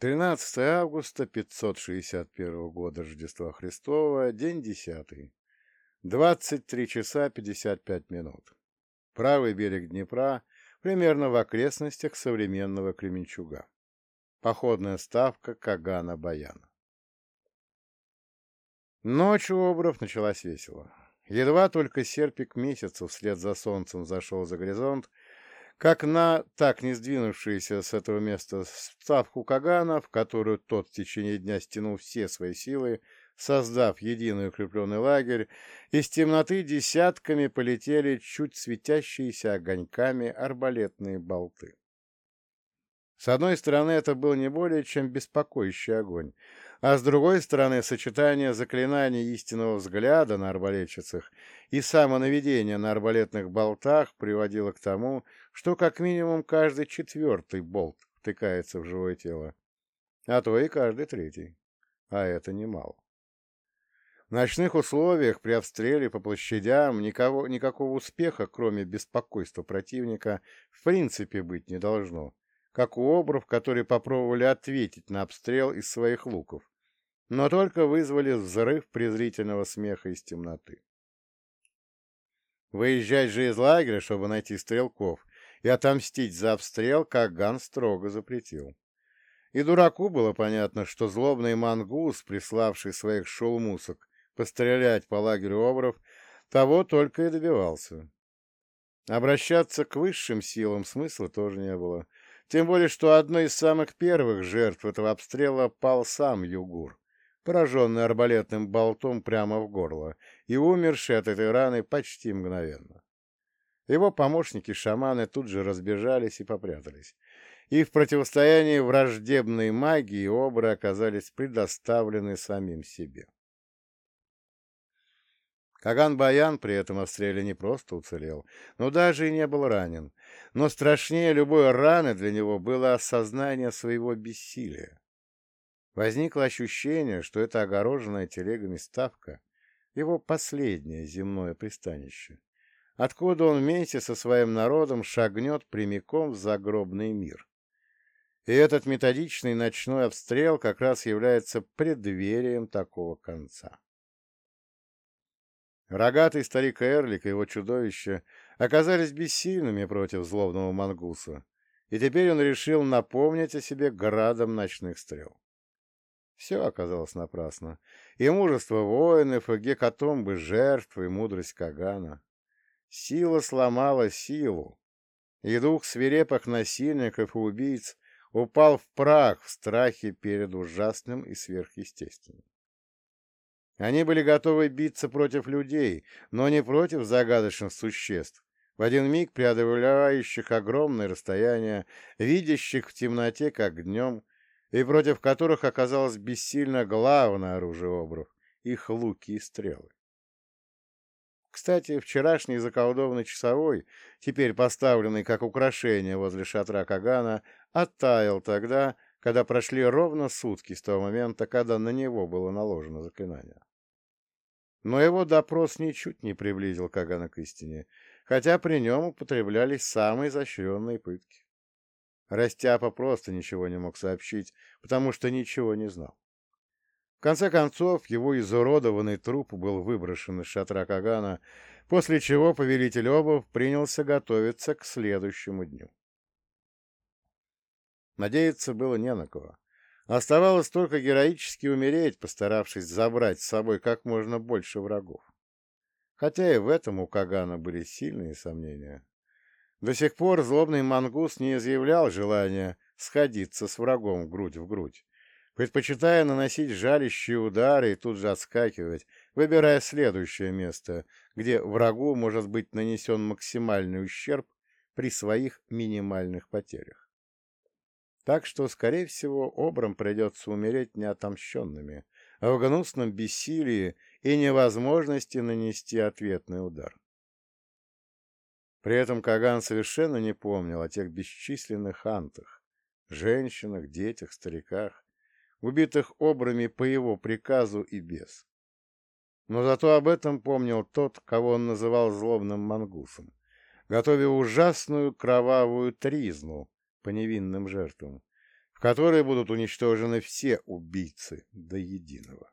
13 августа 561 года Рождества Христова, день 10. 23 часа 55 минут. Правый берег Днепра, примерно в окрестностях современного Кременчуга. Походная ставка Кагана-Баяна. Ночь у Обров началась весело. Едва только серпик месяца вслед за солнцем зашел за горизонт, как на так не сдвинувшуюся с этого места ставку Кагана, в которую тот в течение дня стянул все свои силы, создав единый укрепленный лагерь, из темноты десятками полетели чуть светящиеся огоньками арбалетные болты. С одной стороны, это был не более чем беспокоящий огонь, а с другой стороны сочетание заклинаний истинного взгляда на арбалетчицах и самонаведения на арбалетных болтах приводило к тому, что как минимум каждый четвертый болт втыкается в живое тело, а то и каждый третий, а это немало. В ночных условиях при обстреле по площадям никого, никакого успеха, кроме беспокойства противника, в принципе быть не должно, как у обров, которые попробовали ответить на обстрел из своих луков, но только вызвали взрыв презрительного смеха из темноты. Выезжать же из лагеря, чтобы найти стрелков, и отомстить за обстрел Каган строго запретил. И дураку было понятно, что злобный мангус, приславший своих шелмусок пострелять по лагерю обров, того только и добивался. Обращаться к высшим силам смысла тоже не было, тем более, что одной из самых первых жертв этого обстрела пал сам Югур, пораженный арбалетным болтом прямо в горло и умерший от этой раны почти мгновенно. Его помощники-шаманы тут же разбежались и попрятались, и в противостоянии враждебной магии обры оказались предоставлены самим себе. Каган-Баян при этом обстреле не просто уцелел, но даже и не был ранен. Но страшнее любой раны для него было осознание своего бессилия. Возникло ощущение, что это огороженная телегами ставка — его последнее земное пристанище, откуда он вместе со своим народом шагнет прямиком в загробный мир. И этот методичный ночной обстрел как раз является преддверием такого конца. Рогатый старик Эрлик и его чудовище оказались бессильными против злобного мангуса, и теперь он решил напомнить о себе градом ночных стрел. Все оказалось напрасно. И мужество воинов, и гекатомбы жертв, и мудрость Кагана. Сила сломала силу, и дух свирепых насильников и убийц упал в прах в страхе перед ужасным и сверхъестественным. Они были готовы биться против людей, но не против загадочных существ, в один миг преодолевающих огромные расстояния, видящих в темноте, как днем, и против которых оказалось бессильно главное оружие обров — их луки и стрелы. Кстати, вчерашний заколдованный часовой, теперь поставленный как украшение возле шатра Кагана, оттаял тогда, когда прошли ровно сутки с того момента, когда на него было наложено заклинание. Но его допрос ничуть не приблизил Кагана к истине, хотя при нем употреблялись самые изощренные пытки. Растяпа просто ничего не мог сообщить, потому что ничего не знал. В конце концов, его изуродованный труп был выброшен из шатра Кагана, после чего повелитель Обов принялся готовиться к следующему дню. Надеяться было не на кого. Оставалось только героически умереть, постаравшись забрать с собой как можно больше врагов. Хотя и в этом у Кагана были сильные сомнения. До сих пор злобный мангус не изъявлял желания сходиться с врагом грудь в грудь, предпочитая наносить жалящие удары и тут же отскакивать, выбирая следующее место, где врагу может быть нанесен максимальный ущерб при своих минимальных потерях. Так что, скорее всего, обрам придется умереть неотомщенными, а в гнусном бессилии и невозможности нанести ответный удар. При этом Каган совершенно не помнил о тех бесчисленных антах, женщинах, детях, стариках, убитых обрами по его приказу и без. Но зато об этом помнил тот, кого он называл злобным мангусом, готовя ужасную кровавую тризну, по невинным жертвам, в которой будут уничтожены все убийцы до единого.